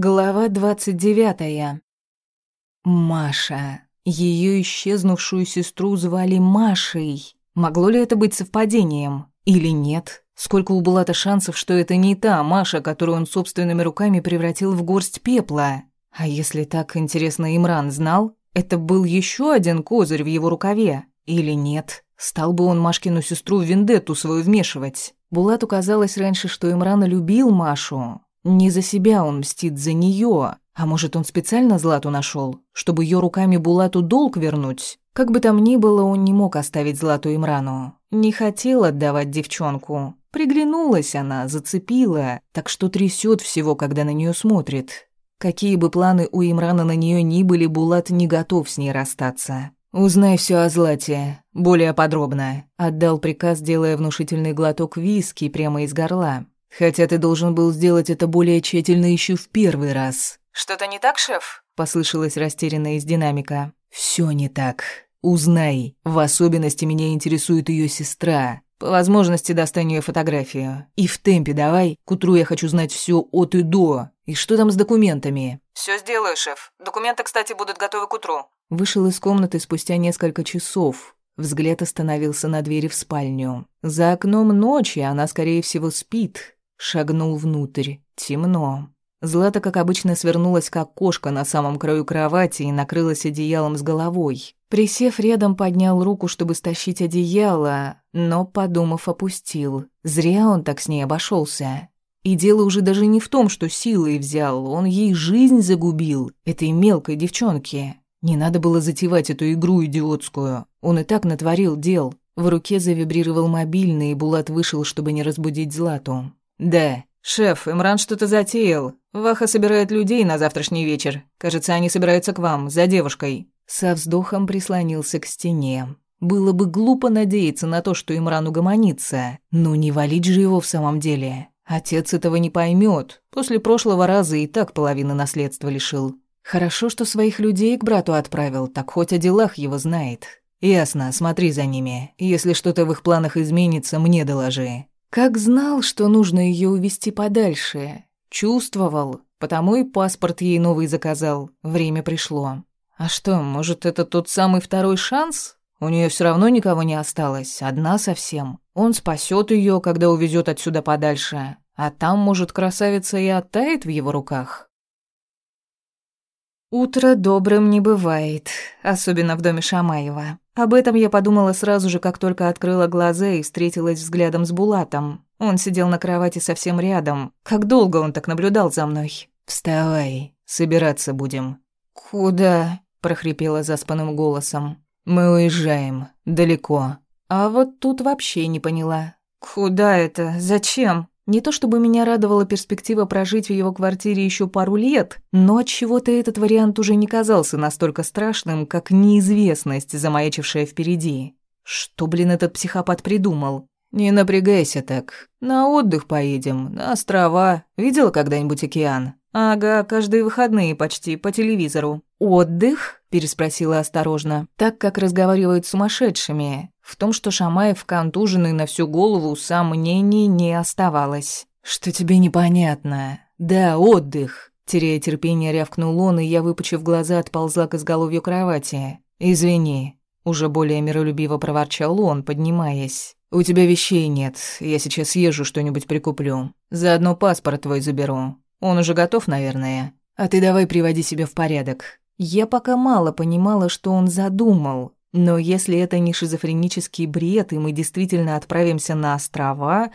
Глава двадцать девятая. Маша. Ее исчезнувшую сестру звали Машей. Могло ли это быть совпадением? Или нет? Сколько у Булата шансов, что это не та Маша, которую он собственными руками превратил в горсть пепла? А если так, интересно, Имран знал? Это был еще один козырь в его рукаве? Или нет? Стал бы он Машкину сестру в вендетту свою вмешивать? Булату казалось раньше, что Имран любил Машу. Не за себя он мстит, за нее. А может, он специально Злату нашел, чтобы ее руками Булату долг вернуть? Как бы там ни было, он не мог оставить Злату Имрану. Не хотел отдавать девчонку. Приглянулась она, зацепила, так что трясет всего, когда на нее смотрит. Какие бы планы у Имрана на нее ни были, Булат не готов с ней расстаться. «Узнай все о Злате, более подробно», — отдал приказ, делая внушительный глоток виски прямо из горла. «Хотя ты должен был сделать это более тщательно еще в первый раз». «Что-то не так, шеф?» — послышалось растерянно из динамика. Все не так. Узнай. В особенности меня интересует ее сестра. По возможности достань ее фотографию. И в темпе давай. К утру я хочу знать все от и до. И что там с документами?» Все сделаю, шеф. Документы, кстати, будут готовы к утру». Вышел из комнаты спустя несколько часов. Взгляд остановился на двери в спальню. За окном ночи, она, скорее всего, спит. Шагнул внутрь. Темно. Злата, как обычно, свернулась, как кошка на самом краю кровати и накрылась одеялом с головой. Присев рядом, поднял руку, чтобы стащить одеяло, но, подумав, опустил. Зря он так с ней обошелся. И дело уже даже не в том, что силой взял, он ей жизнь загубил, этой мелкой девчонке. Не надо было затевать эту игру идиотскую. Он и так натворил дел. В руке завибрировал мобильный, и Булат вышел, чтобы не разбудить Злату. «Да, шеф, Имран что-то затеял. Ваха собирает людей на завтрашний вечер. Кажется, они собираются к вам, за девушкой». Со вздохом прислонился к стене. Было бы глупо надеяться на то, что Имран угомонится. Но не валить же его в самом деле. Отец этого не поймет. После прошлого раза и так половины наследства лишил. Хорошо, что своих людей к брату отправил, так хоть о делах его знает. Ясно, смотри за ними. Если что-то в их планах изменится, мне доложи. Как знал, что нужно ее увести подальше. Чувствовал, потому и паспорт ей новый заказал. Время пришло. А что, может, это тот самый второй шанс? У нее все равно никого не осталось, одна совсем. Он спасет ее, когда увезет отсюда подальше. А там, может, красавица и оттает в его руках. Утро добрым не бывает, особенно в доме Шамаева. Об этом я подумала сразу же, как только открыла глаза и встретилась взглядом с Булатом. Он сидел на кровати совсем рядом. Как долго он так наблюдал за мной? «Вставай, собираться будем». «Куда?» – прохрипела заспанным голосом. «Мы уезжаем. Далеко». А вот тут вообще не поняла. «Куда это? Зачем?» Не то чтобы меня радовала перспектива прожить в его квартире еще пару лет, но от чего-то этот вариант уже не казался настолько страшным, как неизвестность, замаячившая впереди. Что, блин, этот психопат придумал? Не напрягайся так. На отдых поедем, на острова. Видела когда-нибудь океан? Ага, каждые выходные почти по телевизору. Отдых? переспросила осторожно, так как разговаривают с сумасшедшими. В том, что Шамаев контуженный на всю голову, сомнений не оставалось. «Что тебе непонятно?» «Да, отдых!» Теряя терпение, рявкнул он, и я, выпучив глаза, отползла к изголовью кровати. «Извини», — уже более миролюбиво проворчал он, поднимаясь. «У тебя вещей нет, я сейчас езжу что-нибудь прикуплю. Заодно паспорт твой заберу. Он уже готов, наверное. А ты давай приводи себя в порядок. Я пока мало понимала, что он задумал, но если это не шизофренический бред, и мы действительно отправимся на острова,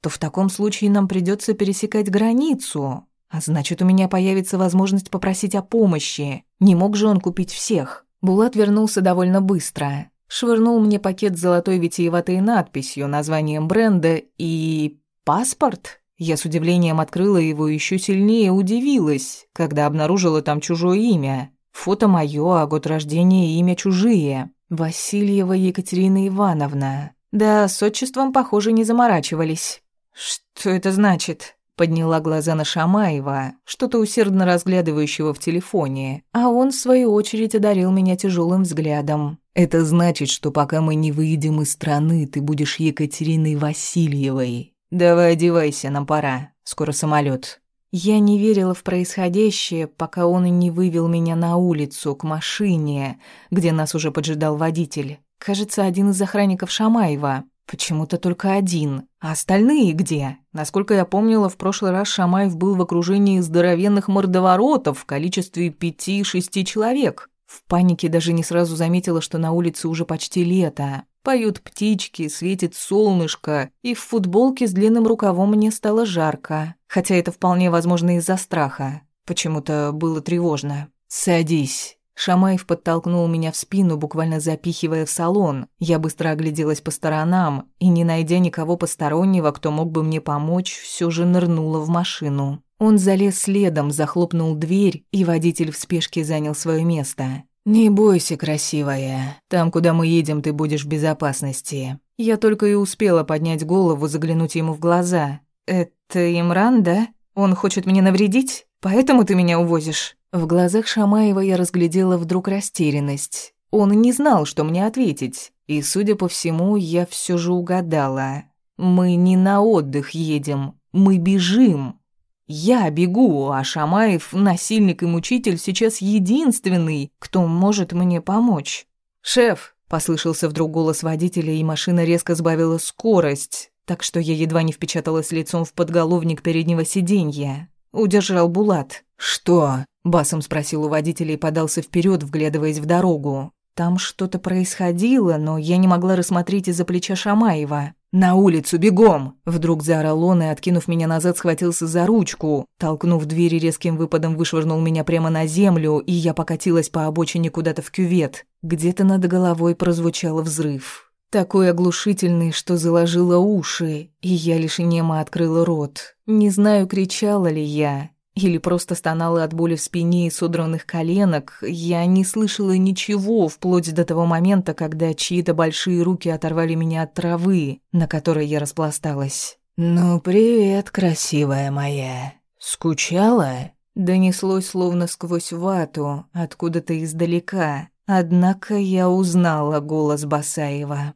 то в таком случае нам придется пересекать границу, а значит, у меня появится возможность попросить о помощи. Не мог же он купить всех. Булат вернулся довольно быстро. Швырнул мне пакет с золотой витиеватой надписью, названием бренда и... паспорт. Я с удивлением открыла его и еще сильнее удивилась, когда обнаружила там чужое имя. Фото мое, а год рождения и имя чужие. Васильева Екатерина Ивановна. Да, с отчеством, похоже, не заморачивались. «Что это значит?» Подняла глаза на Шамаева, что-то усердно разглядывающего в телефоне, а он, в свою очередь, одарил меня тяжелым взглядом. «Это значит, что пока мы не выйдем из страны, ты будешь Екатериной Васильевой. Давай одевайся, нам пора. Скоро самолет. Я не верила в происходящее, пока он и не вывел меня на улицу, к машине, где нас уже поджидал водитель. Кажется, один из охранников Шамаева. Почему-то только один. А остальные где? Насколько я помнила, в прошлый раз Шамаев был в окружении здоровенных мордоворотов в количестве пяти-шести человек. В панике даже не сразу заметила, что на улице уже почти лето. Поют птички, светит солнышко, и в футболке с длинным рукавом мне стало жарко. Хотя это вполне возможно из-за страха. Почему-то было тревожно. «Садись». Шамаев подтолкнул меня в спину, буквально запихивая в салон. Я быстро огляделась по сторонам и, не найдя никого постороннего, кто мог бы мне помочь, все же нырнула в машину. Он залез следом, захлопнул дверь, и водитель в спешке занял свое место. «Не бойся, красивая. Там, куда мы едем, ты будешь в безопасности». Я только и успела поднять голову, заглянуть ему в глаза. «Это Имран, да? Он хочет мне навредить? Поэтому ты меня увозишь?» В глазах Шамаева я разглядела вдруг растерянность. Он не знал, что мне ответить. И, судя по всему, я все же угадала. Мы не на отдых едем, мы бежим. Я бегу, а Шамаев, насильник и мучитель, сейчас единственный, кто может мне помочь. «Шеф!» — послышался вдруг голос водителя, и машина резко сбавила скорость, так что я едва не впечаталась лицом в подголовник переднего сиденья. Удержал Булат. «Что?» – басом спросил у водителя и подался вперед, вглядываясь в дорогу. Там что-то происходило, но я не могла рассмотреть из-за плеча Шамаева. «На улицу, бегом!» Вдруг заорал он и, откинув меня назад, схватился за ручку. Толкнув двери резким выпадом, вышвырнул меня прямо на землю, и я покатилась по обочине куда-то в кювет. Где-то над головой прозвучал взрыв. Такой оглушительный, что заложило уши, и я лишь немо открыла рот. Не знаю, кричала ли я, или просто стонала от боли в спине и содранных коленок, я не слышала ничего вплоть до того момента, когда чьи-то большие руки оторвали меня от травы, на которой я распласталась. «Ну, привет, красивая моя. Скучала?» Донеслось словно сквозь вату, откуда-то издалека. Однако я узнала голос Басаева.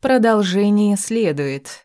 Продолжение следует.